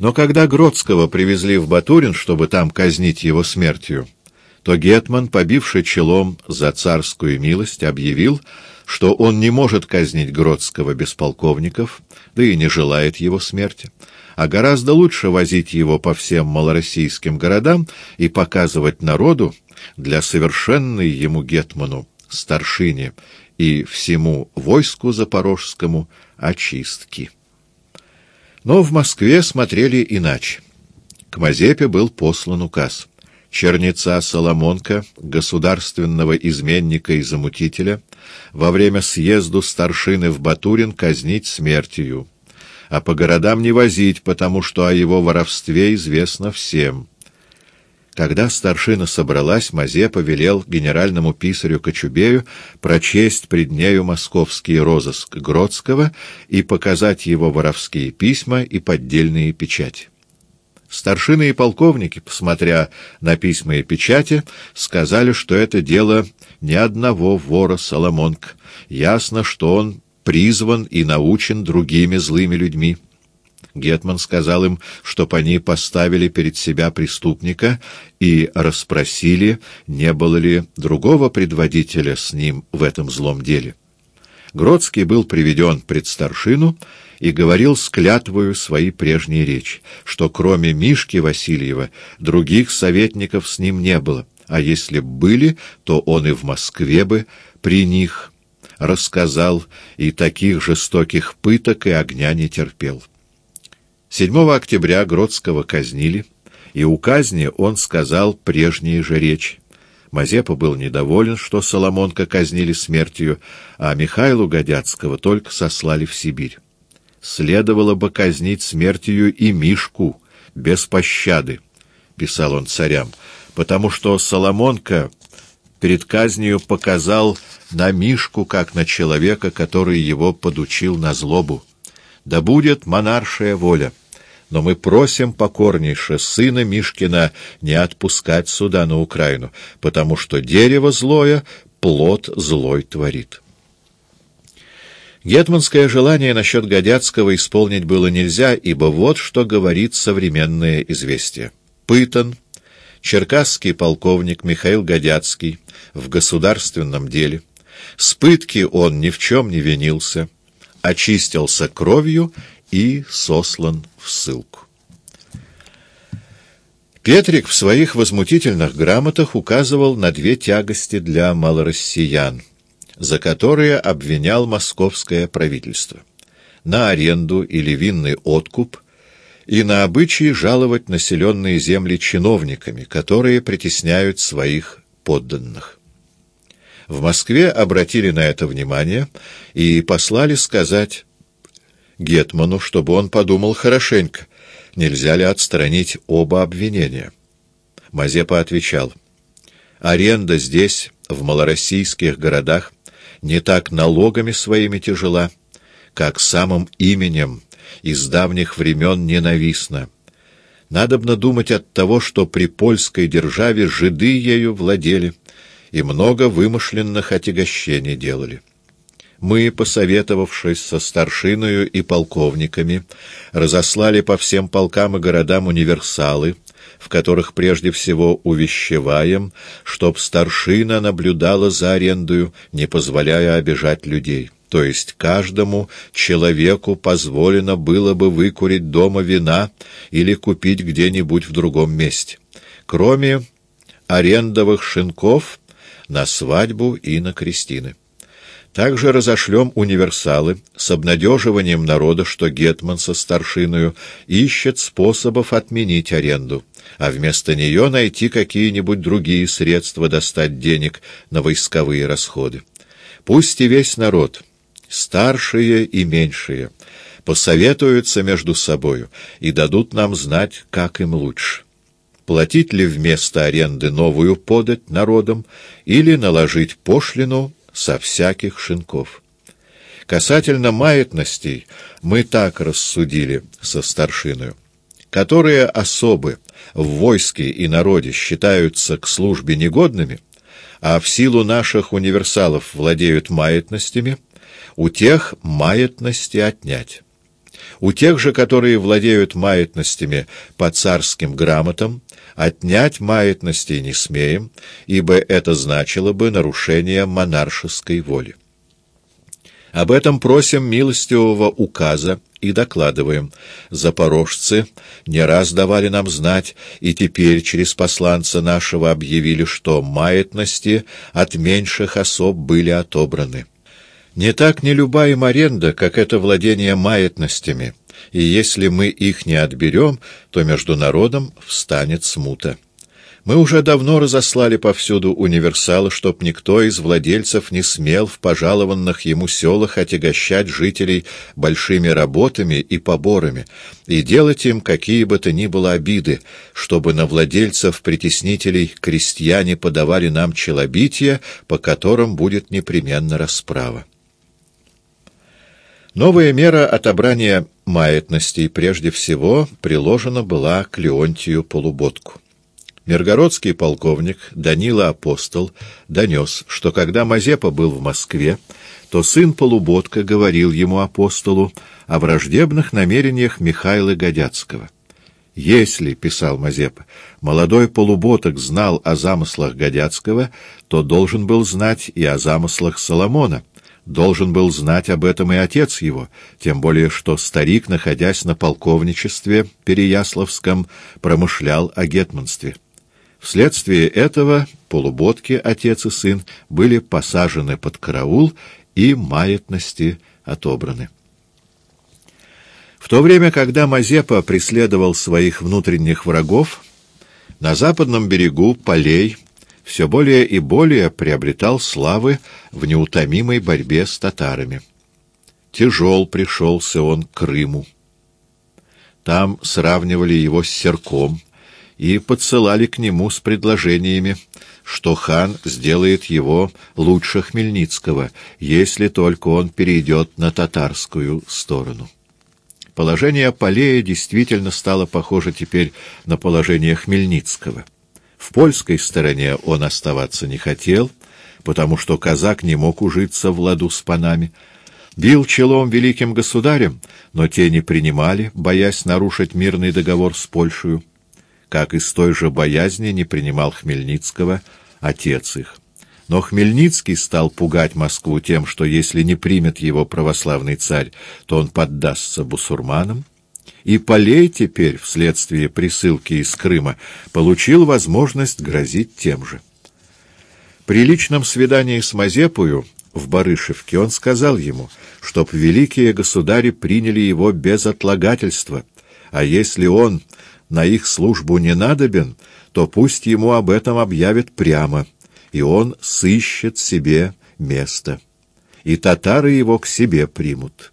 Но когда Гродского привезли в Батурин, чтобы там казнить его смертью, то Гетман, побивший челом за царскую милость, объявил, что он не может казнить Гродского без полковников, да и не желает его смерти, а гораздо лучше возить его по всем малороссийским городам и показывать народу для совершенной ему Гетману, старшине и всему войску запорожскому очистки. Но в Москве смотрели иначе. К Мазепе был послан указ. Черница Соломонка, государственного изменника и замутителя, во время съезду старшины в Батурин казнить смертью, а по городам не возить, потому что о его воровстве известно всем. Когда старшина собралась, Мазепа велел генеральному писарю Кочубею прочесть пред нею московский розыск Гродского и показать его воровские письма и поддельные печати. Старшины и полковники, посмотря на письма и печати, сказали, что это дело ни одного вора Соломонка. Ясно, что он призван и научен другими злыми людьми. Гетман сказал им, чтоб они поставили перед себя преступника и расспросили, не было ли другого предводителя с ним в этом злом деле. Гродский был приведен пред старшину и говорил с клятвою свои прежние речи, что кроме Мишки Васильева других советников с ним не было, а если б были, то он и в Москве бы при них рассказал, и таких жестоких пыток и огня не терпел. 7 октября Гродского казнили, и у казни он сказал прежние же речи. Мазепа был недоволен, что Соломонка казнили смертью, а Михаилу Годяцкого только сослали в Сибирь. Следовало бы казнить смертью и Мишку, без пощады, — писал он царям, потому что Соломонка перед казнью показал на Мишку, как на человека, который его подучил на злобу. Да будет монаршая воля но мы просим покорнейше сына Мишкина не отпускать сюда на Украину, потому что дерево злое плод злой творит. Гетманское желание насчет Годяцкого исполнить было нельзя, ибо вот что говорит современное известие. Пытан, черкасский полковник Михаил Годяцкий в государственном деле. С пытки он ни в чем не винился, очистился кровью и сослан в ссылку. Петрик в своих возмутительных грамотах указывал на две тягости для малороссиян, за которые обвинял московское правительство — на аренду или винный откуп и на обычаи жаловать населенные земли чиновниками, которые притесняют своих подданных. В Москве обратили на это внимание и послали сказать Гетману, чтобы он подумал хорошенько, нельзя ли отстранить оба обвинения. Мазепа отвечал, «Аренда здесь, в малороссийских городах, не так налогами своими тяжела, как самым именем из давних времен ненавистна. Надобно думать от того, что при польской державе жиды ею владели и много вымышленных отягощений делали» мы, посоветовавшись со старшиною и полковниками, разослали по всем полкам и городам универсалы, в которых прежде всего увещеваем, чтоб старшина наблюдала за арендою, не позволяя обижать людей. То есть каждому человеку позволено было бы выкурить дома вина или купить где-нибудь в другом месте. Кроме арендовых шинков на свадьбу и на крестины. Также разошлем универсалы с обнадеживанием народа, что Гетман со старшиною ищет способов отменить аренду, а вместо нее найти какие-нибудь другие средства достать денег на войсковые расходы. Пусть и весь народ, старшие и меньшие, посоветуются между собою и дадут нам знать, как им лучше. Платить ли вместо аренды новую подать народам или наложить пошлину со всяких шинков. Касательно маятностей мы так рассудили со старшиною. Которые особы в войске и народе считаются к службе негодными, а в силу наших универсалов владеют маятностями, у тех маятности отнять. У тех же, которые владеют маятностями по царским грамотам, отнять маятностей не смеем, ибо это значило бы нарушение монаршеской воли. Об этом просим милостивого указа и докладываем. Запорожцы не раз давали нам знать, и теперь через посланца нашего объявили, что маятности от меньших особ были отобраны. Не так не люба им аренда, как это владение маятностями, и если мы их не отберем, то между народом встанет смута. Мы уже давно разослали повсюду универсалы, чтоб никто из владельцев не смел в пожалованных ему селах отягощать жителей большими работами и поборами и делать им какие бы то ни было обиды, чтобы на владельцев-притеснителей крестьяне подавали нам челобития, по которым будет непременно расправа. Новая мера отобрания маятностей прежде всего приложена была к Леонтию Полуботку. Миргородский полковник Данила Апостол донес, что когда Мазепа был в Москве, то сын Полуботка говорил ему апостолу о враждебных намерениях Михаила Годяцкого. «Если, — писал Мазепа, — молодой полуботок знал о замыслах Годяцкого, то должен был знать и о замыслах Соломона, Должен был знать об этом и отец его, тем более что старик, находясь на полковничестве Переяславском, промышлял о гетманстве. Вследствие этого полуботки, отец и сын, были посажены под караул и маятности отобраны. В то время, когда Мазепа преследовал своих внутренних врагов, на западном берегу полей все более и более приобретал славы в неутомимой борьбе с татарами. Тяжел пришелся он к Крыму. Там сравнивали его с Серком и подсылали к нему с предложениями, что хан сделает его лучше Хмельницкого, если только он перейдет на татарскую сторону. Положение Полея действительно стало похоже теперь на положение Хмельницкого — в польской стороне он оставаться не хотел, потому что казак не мог ужиться в ладу с панами. Бил челом великим государем, но те не принимали, боясь нарушить мирный договор с Польшей, как из той же боязни не принимал Хмельницкого отец их. Но Хмельницкий стал пугать Москву тем, что если не примет его православный царь, то он поддастся бусурманам, и Полей теперь, вследствие присылки из Крыма, получил возможность грозить тем же. При личном свидании с Мазепою в Барышевке он сказал ему, чтоб великие государи приняли его без отлагательства, а если он на их службу не надобен, то пусть ему об этом объявят прямо, и он сыщет себе место, и татары его к себе примут».